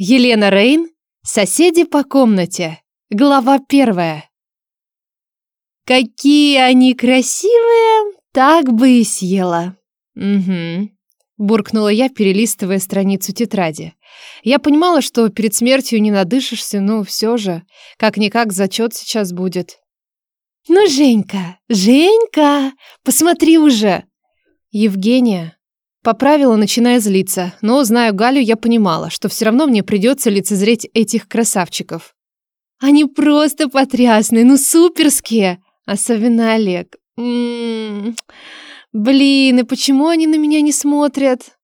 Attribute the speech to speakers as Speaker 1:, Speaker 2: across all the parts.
Speaker 1: Елена Рейн, соседи по комнате. Глава первая. Какие они красивые, так бы и съела. Угу. Буркнула я, перелистывая страницу тетради. Я понимала, что перед смертью не надышишься, но все же, как-никак зачет сейчас будет. «Ну, Женька, Женька, посмотри уже!» Евгения, Поправила, начиная злиться, но, зная Галю, я понимала, что все равно мне придется лицезреть этих красавчиков. Они просто потрясные, ну суперские. Особенно Олег. М -м -м. Блин, и почему они на меня не смотрят?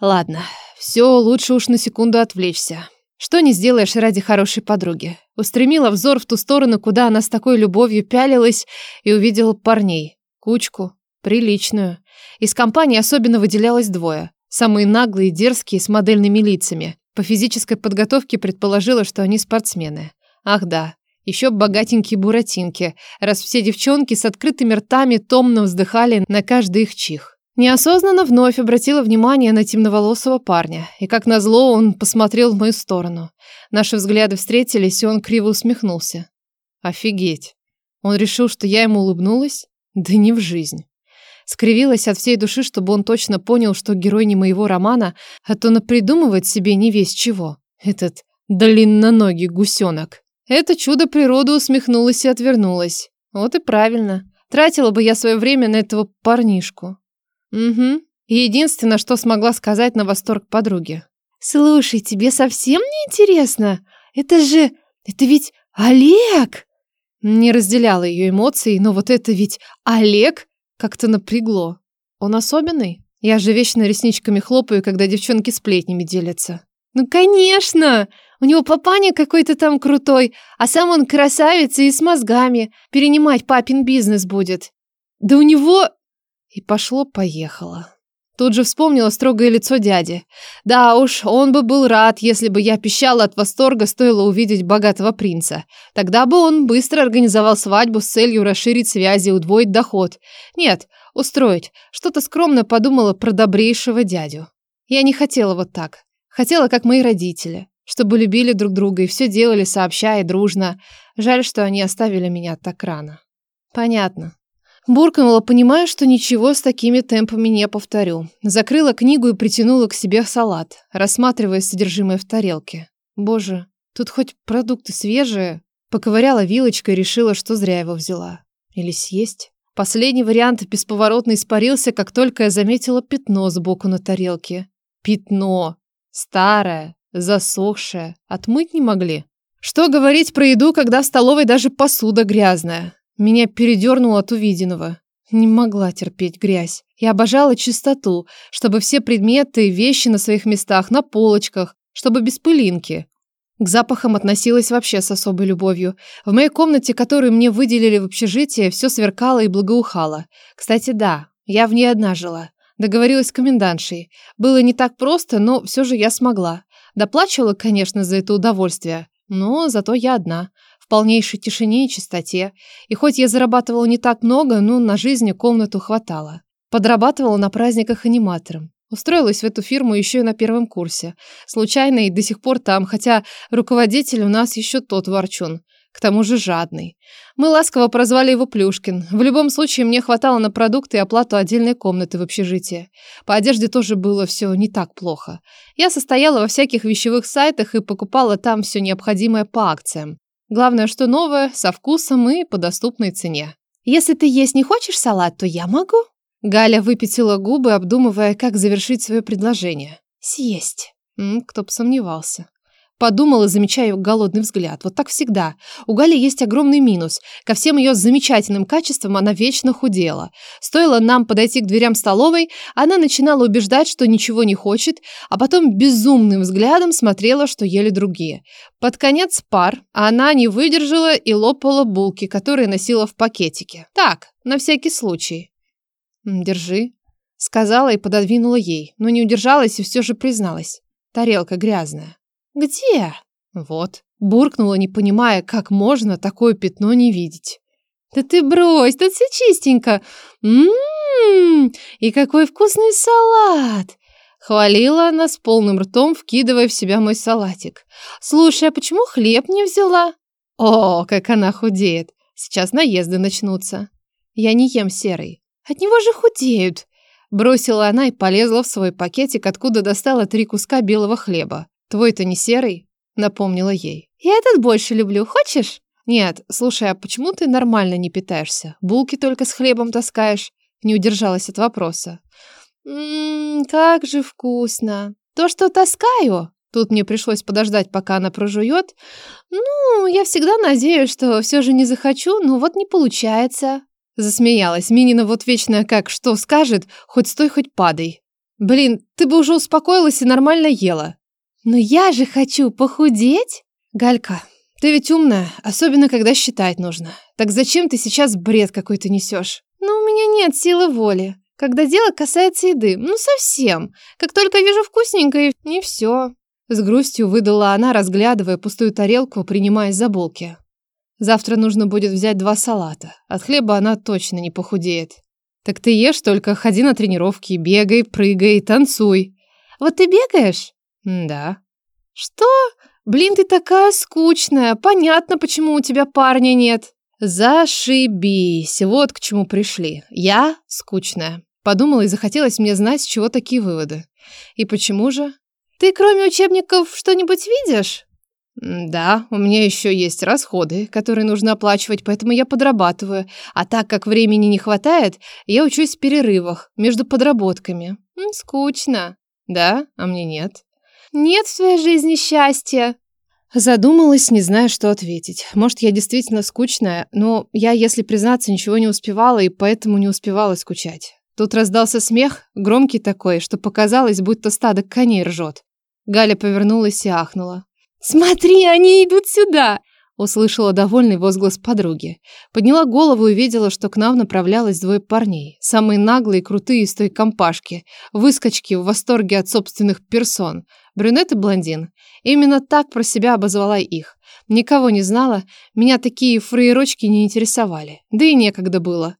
Speaker 1: Ладно, все, лучше уж на секунду отвлечься. Что не сделаешь ради хорошей подруги. Устремила взор в ту сторону, куда она с такой любовью пялилась, и увидела парней. Кучку, приличную. Из компании особенно выделялось двое. Самые наглые и дерзкие, с модельными лицами. По физической подготовке предположила, что они спортсмены. Ах да, еще богатенькие буратинки, раз все девчонки с открытыми ртами томно вздыхали на каждый их чих. Неосознанно вновь обратила внимание на темноволосого парня, и как назло он посмотрел в мою сторону. Наши взгляды встретились, и он криво усмехнулся. Офигеть. Он решил, что я ему улыбнулась? Да не в жизнь. Скривилась от всей души, чтобы он точно понял, что герой не моего романа, а то напридумывать себе не весь чего. Этот длинноногий гусенок. Это чудо природы усмехнулась и отвернулась. Вот и правильно. Тратила бы я свое время на этого парнишку. Угу. Единственное, что смогла сказать на восторг подруги. «Слушай, тебе совсем не интересно? Это же... Это ведь Олег!» Не разделяла ее эмоций, но вот это ведь Олег как-то напрягло. Он особенный? Я же вечно ресничками хлопаю, когда девчонки сплетнями делятся. Ну, конечно! У него папаня какой-то там крутой, а сам он красавец и с мозгами. Перенимать папин бизнес будет. Да у него... И пошло-поехало. Тут же вспомнила строгое лицо дяди. Да уж, он бы был рад, если бы я пищала от восторга, стоило увидеть богатого принца. Тогда бы он быстро организовал свадьбу с целью расширить связи и удвоить доход. Нет, устроить. Что-то скромно подумала про добрейшего дядю. Я не хотела вот так. Хотела, как мои родители. Чтобы любили друг друга и все делали сообща и дружно. Жаль, что они оставили меня так рано. Понятно. Буркнула, понимая, что ничего с такими темпами не повторю. Закрыла книгу и притянула к себе салат, рассматривая содержимое в тарелке. Боже, тут хоть продукты свежие. Поковыряла вилочкой и решила, что зря его взяла. Или съесть? Последний вариант бесповоротно испарился, как только я заметила пятно сбоку на тарелке. Пятно. Старое, засохшее. Отмыть не могли. Что говорить про еду, когда в столовой даже посуда грязная? Меня передернуло от увиденного. Не могла терпеть грязь. Я обожала чистоту, чтобы все предметы и вещи на своих местах, на полочках, чтобы без пылинки. К запахам относилась вообще с особой любовью. В моей комнате, которую мне выделили в общежитие, все сверкало и благоухало. Кстати, да, я в ней одна жила. Договорилась с комендантшей. Было не так просто, но все же я смогла. Доплачивала, конечно, за это удовольствие, но зато я одна в полнейшей тишине и чистоте. И хоть я зарабатывала не так много, но на жизнь комнату хватало. Подрабатывала на праздниках аниматором. Устроилась в эту фирму еще и на первом курсе. Случайно и до сих пор там, хотя руководитель у нас еще тот ворчун. К тому же жадный. Мы ласково прозвали его Плюшкин. В любом случае, мне хватало на продукты и оплату отдельной комнаты в общежитии. По одежде тоже было все не так плохо. Я состояла во всяких вещевых сайтах и покупала там все необходимое по акциям. Главное, что новое, со вкусом и по доступной цене. Если ты есть не хочешь салат, то я могу. Галя выпятила губы, обдумывая, как завершить свое предложение. Съесть. М, кто бы сомневался. Подумала, замечая голодный взгляд. Вот так всегда. У Гали есть огромный минус. Ко всем ее замечательным качествам она вечно худела. Стоило нам подойти к дверям столовой, она начинала убеждать, что ничего не хочет, а потом безумным взглядом смотрела, что ели другие. Под конец пар она не выдержала и лопала булки, которые носила в пакетике. Так, на всякий случай. «Держи», — сказала и пододвинула ей, но не удержалась и все же призналась. Тарелка грязная. «Где?» «Вот». Буркнула, не понимая, как можно такое пятно не видеть. «Да ты брось, тут все чистенько. Ммм, и какой вкусный салат!» Хвалила она с полным ртом, вкидывая в себя мой салатик. «Слушай, а почему хлеб не взяла?» «О, как она худеет! Сейчас наезды начнутся!» «Я не ем серый. От него же худеют!» Бросила она и полезла в свой пакетик, откуда достала три куска белого хлеба. «Твой-то не серый?» Напомнила ей. «Я этот больше люблю. Хочешь?» «Нет, слушай, а почему ты нормально не питаешься? Булки только с хлебом таскаешь?» Не удержалась от вопроса. «Ммм, как же вкусно! То, что таскаю...» Тут мне пришлось подождать, пока она прожует. «Ну, я всегда надеюсь, что все же не захочу, но вот не получается». Засмеялась. Минина вот вечно как что скажет, хоть стой, хоть падай. «Блин, ты бы уже успокоилась и нормально ела». «Но я же хочу похудеть!» «Галька, ты ведь умная, особенно когда считать нужно. Так зачем ты сейчас бред какой-то несешь?» «Ну, у меня нет силы воли. Когда дело касается еды, ну совсем. Как только вижу вкусненькое, не все. С грустью выдала она, разглядывая пустую тарелку, принимаясь за булки. Завтра нужно будет взять два салата. От хлеба она точно не похудеет. Так ты ешь, только ходи на тренировки, бегай, прыгай, танцуй. Вот ты бегаешь? Да. Что? Блин, ты такая скучная. Понятно, почему у тебя парня нет. Зашибись. Вот к чему пришли. Я скучная. Подумала и захотелось мне знать, с чего такие выводы. И почему же? Ты кроме учебников что-нибудь видишь? Да, у меня еще есть расходы, которые нужно оплачивать, поэтому я подрабатываю. А так как времени не хватает, я учусь в перерывах между подработками. Скучно. Да, а мне нет. Нет в твоей жизни счастья. Задумалась, не зная, что ответить. Может, я действительно скучная, но я, если признаться, ничего не успевала и поэтому не успевала скучать. Тут раздался смех, громкий такой, что показалось, будто стадо коней ржет. Галя повернулась и ахнула. «Смотри, они идут сюда!» Услышала довольный возглас подруги. Подняла голову и увидела, что к нам направлялось двое парней. Самые наглые крутые из той компашки. Выскочки в восторге от собственных персон. Брюнет и блондин. Именно так про себя обозвала их. Никого не знала, меня такие фраерочки не интересовали. Да и некогда было.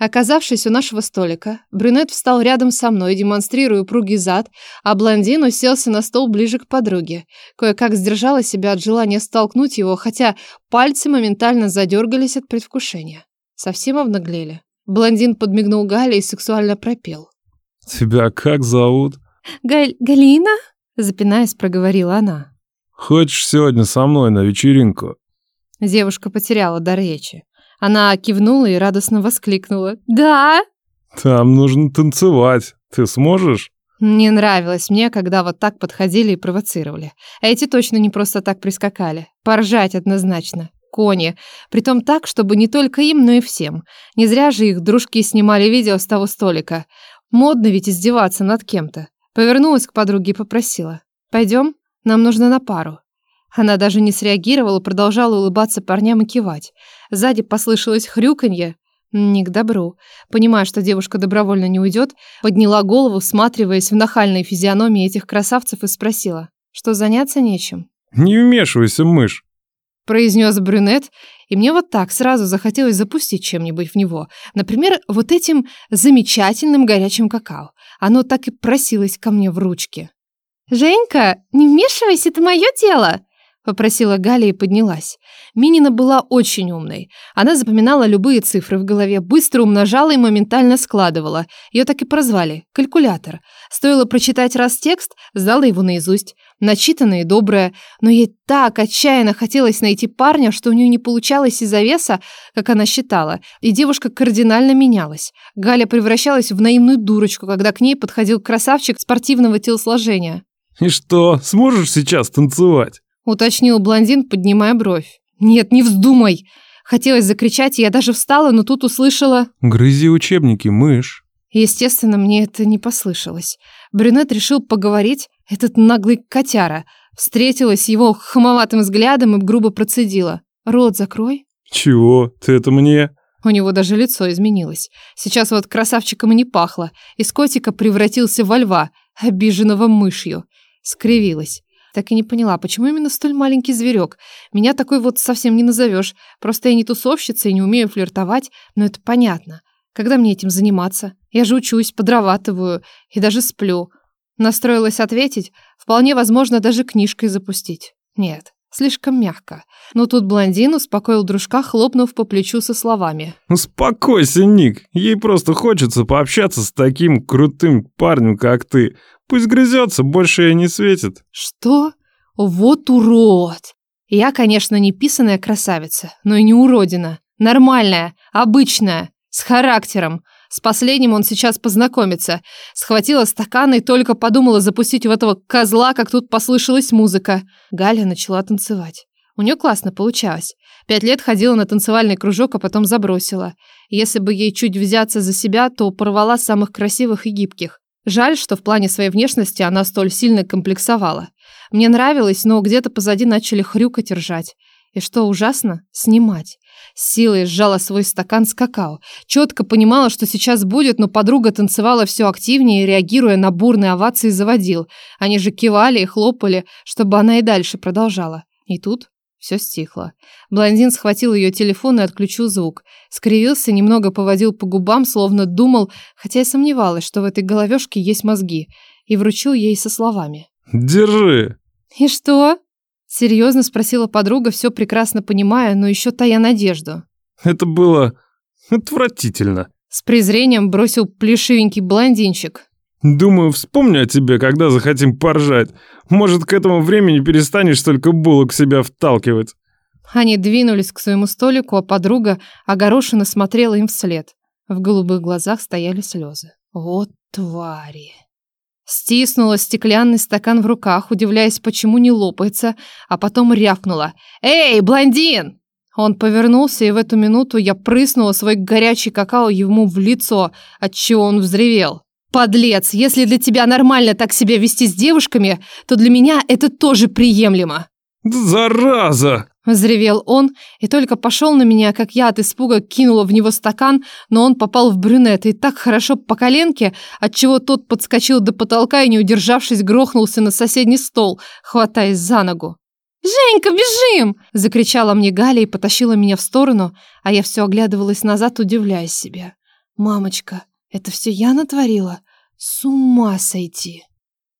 Speaker 1: Оказавшись у нашего столика, брюнет встал рядом со мной, демонстрируя упругий зад, а блондин уселся на стол ближе к подруге. Кое-как сдержала себя от желания столкнуть его, хотя пальцы моментально задергались от предвкушения. Совсем обнаглели. Блондин подмигнул Гале и сексуально пропел.
Speaker 2: «Тебя как зовут?»
Speaker 1: Галь... Галина?» Запинаясь, проговорила она.
Speaker 2: «Хочешь сегодня со мной на вечеринку?»
Speaker 1: Девушка потеряла дар речи. Она кивнула и радостно воскликнула. «Да!»
Speaker 2: «Там нужно танцевать. Ты сможешь?»
Speaker 1: Не нравилось мне, когда вот так подходили и провоцировали. А эти точно не просто так прискакали. Поржать однозначно. Кони. Притом так, чтобы не только им, но и всем. Не зря же их дружки снимали видео с того столика. Модно ведь издеваться над кем-то. Повернулась к подруге и попросила. «Пойдем? Нам нужно на пару». Она даже не среагировала, продолжала улыбаться парням и кивать. Сзади послышалось хрюканье. Не к добру. Понимая, что девушка добровольно не уйдет, подняла голову, всматриваясь в нахальные физиономии этих красавцев и спросила, что заняться нечем.
Speaker 2: «Не вмешивайся, мышь!»
Speaker 1: произнес брюнет, и мне вот так сразу захотелось запустить чем-нибудь в него. Например, вот этим замечательным горячим какао. Оно так и просилось ко мне в ручки. «Женька, не вмешивайся, это мое дело!» Попросила Галя и поднялась. Минина была очень умной. Она запоминала любые цифры в голове, быстро умножала и моментально складывала. Ее так и прозвали – калькулятор. Стоило прочитать раз текст, знала его наизусть. Начитанная и добрая, но ей так отчаянно хотелось найти парня, что у нее не получалось из-за веса, как она считала, и девушка кардинально менялась. Галя превращалась в наивную дурочку, когда к ней подходил красавчик спортивного телосложения.
Speaker 2: «И что, сможешь сейчас танцевать?»
Speaker 1: Уточнил блондин, поднимая бровь. «Нет, не вздумай!» Хотелось закричать, и я даже встала, но тут услышала...
Speaker 2: «Грызи учебники, мышь!»
Speaker 1: Естественно, мне это не послышалось. Брюнет решил поговорить, этот наглый котяра. Встретилась его хамоватым взглядом и грубо процедила. «Рот закрой».
Speaker 2: «Чего? Ты это мне?»
Speaker 1: У него даже лицо изменилось. Сейчас вот красавчиком и не пахло. Из котика превратился во льва, обиженного мышью. Скривилась. Так и не поняла, почему именно столь маленький зверек. Меня такой вот совсем не назовешь. Просто я не тусовщица и не умею флиртовать, но это понятно. Когда мне этим заниматься? Я же учусь, подрабатываю и даже сплю. Настроилась ответить, вполне возможно даже книжкой запустить. Нет, слишком мягко. Но тут блондин успокоил дружка, хлопнув по плечу со словами.
Speaker 2: «Успокойся, Ник. Ей просто хочется пообщаться с таким крутым парнем, как ты. Пусть грызется, больше ей не светит».
Speaker 1: «Что? Вот урод!» Я, конечно, не писаная красавица, но и не уродина. Нормальная, обычная, с характером. С последним он сейчас познакомится. Схватила стакан и только подумала запустить в этого козла, как тут послышалась музыка. Галя начала танцевать. У нее классно получалось. Пять лет ходила на танцевальный кружок, а потом забросила. Если бы ей чуть взяться за себя, то порвала самых красивых и гибких. Жаль, что в плане своей внешности она столь сильно комплексовала. Мне нравилось, но где-то позади начали хрюкать ржать. И что ужасно, снимать. С силой сжала свой стакан с какао. Четко понимала, что сейчас будет, но подруга танцевала все активнее, реагируя на бурные овации заводил. Они же кивали и хлопали, чтобы она и дальше продолжала. И тут все стихло. Блондин схватил ее телефон и отключил звук. Скривился, немного поводил по губам, словно думал, хотя и сомневалась, что в этой головешке есть мозги, и вручил ей со словами.
Speaker 2: «Держи!»
Speaker 1: «И что?» Серьезно спросила подруга, все прекрасно понимая, но еще тая надежду.
Speaker 2: Это было отвратительно.
Speaker 1: С презрением бросил плешивенький блондинчик.
Speaker 2: Думаю, вспомню о тебе, когда захотим поржать. Может, к этому времени перестанешь только булок себя вталкивать.
Speaker 1: Они двинулись к своему столику, а подруга огорошенно смотрела им вслед. В голубых глазах стояли слезы. Вот твари. Стиснула стеклянный стакан в руках, удивляясь, почему не лопается, а потом рявкнула. «Эй, блондин!» Он повернулся, и в эту минуту я прыснула свой горячий какао ему в лицо, отчего он взревел. «Подлец, если для тебя нормально так себя вести с девушками, то для меня это тоже приемлемо!»
Speaker 2: «Зараза!»
Speaker 1: Взревел он и только пошел на меня, как я от испуга кинула в него стакан, но он попал в брюнета и так хорошо по коленке, отчего тот подскочил до потолка и, не удержавшись, грохнулся на соседний стол, хватаясь за ногу. «Женька, бежим!» – закричала мне Галя и потащила меня в сторону, а я все оглядывалась назад, удивляясь себе. «Мамочка, это все я натворила? С ума сойти!»